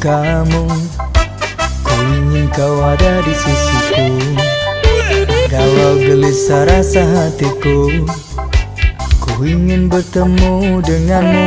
kamu. Ku ingin kau ada di sisiku. Kau gelisah rasa hatiku. Ku ingin bertemu denganmu.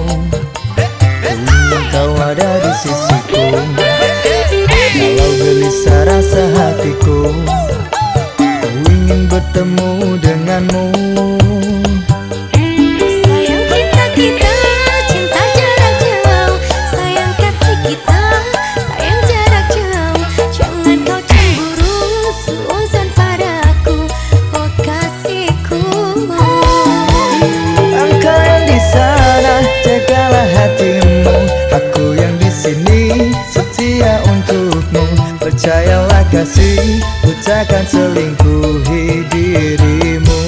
ada di sisiku. Kalau gelisah rasa hatiku. Ku ingin bertemu denganmu. kasih Ku takkan selingkuhi dirimu.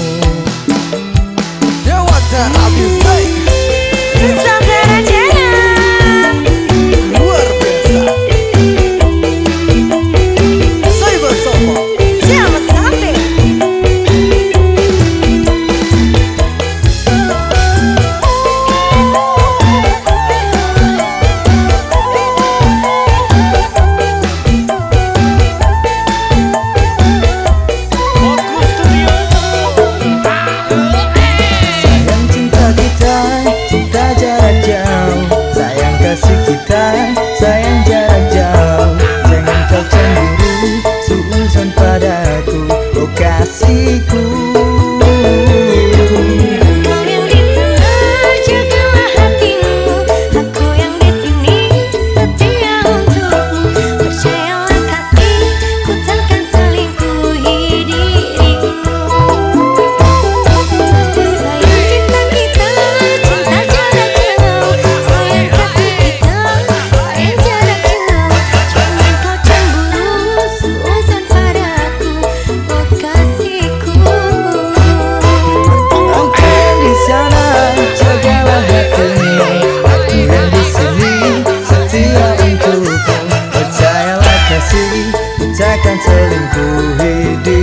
takkan selingkuhi dia